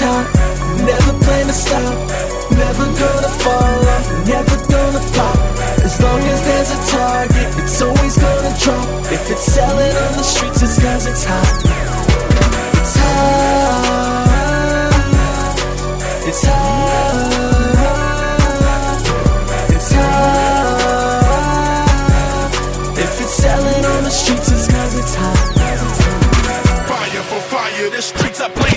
top, never plan to stop. Never gonna fall off, never gonna flop. As long as there's a target, it's always gonna drop. If it's selling on the streets, it's cause it's hot. It's hot. It's hot. It's hot. If it's selling on the streets, it's cause it's hot. Fire for fire, the streets are blazing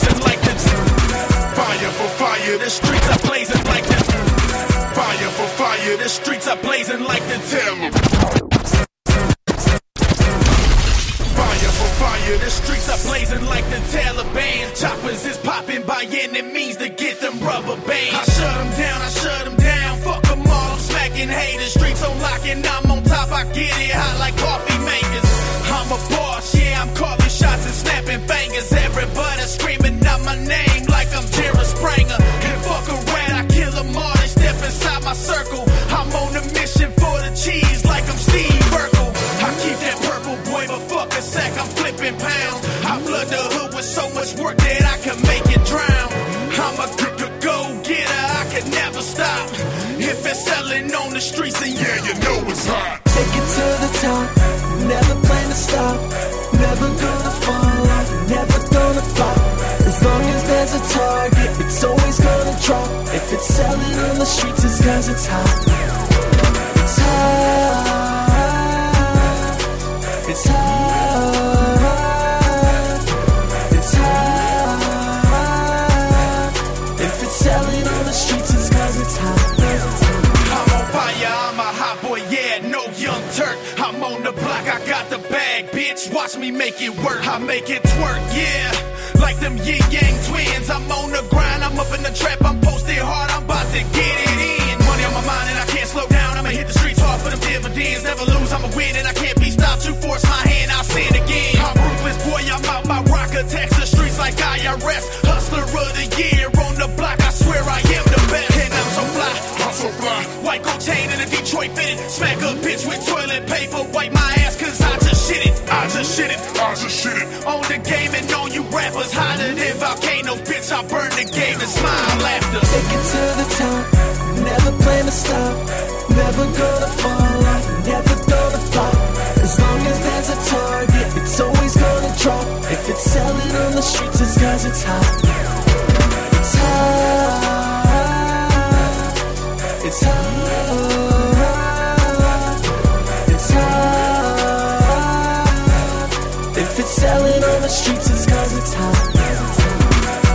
fire, the streets are blazing like this. Fire for fire, the streets are blazing like the terror. Fire for fire, the streets are blazing like the Taliban. Choppers is popping by any means to get them rubber bands. I shut them down, I shut them down. Fuck them all, I'm smacking haters. Streets on lock and I'm on top. I get it hot like coffee makers. I'm a boss, yeah, I'm calling shots and snapping I can make it drown. I'm go getter, I can never stop. If it's selling on the streets, yeah, you know it's hot. Take it to the top, never plan to stop. Never gonna fall off, never gonna flop. As long as there's a target, it's always gonna drop. If it's selling on the streets, it's cause it's hot. Young Turk. I'm on the block, I got the bag, bitch. Watch me make it work, I make it twerk, yeah. Like them Ying Yang Twins, I'm on the grind, I'm up in the trap, I'm posted hard, I'm about to get it in. Money on my mind and I can't slow down, I'ma hit the streets hard for them dividends. Never lose, I'ma win and I can't be stopped. You force my hand, I'll sin again. I'm ruthless, boy, I'm out my rocker, tax the streets like IRS. Hustler of the year Chain and a Detroit fitted. Smack a bitch with toilet paper. Wipe my ass cause I just shit it. I just shit it. I just shit it. On the game and on you rappers. Hotter than volcanoes. Bitch, I burn the game and smile after. Take it to the top, never plan to stop. Never gonna fall off, never gonna flop. As long as there's a target, it's always gonna drop. If it's selling on the streets, it's cause it's hot. It's hot. It's hot. Streets, it's cause it's hot.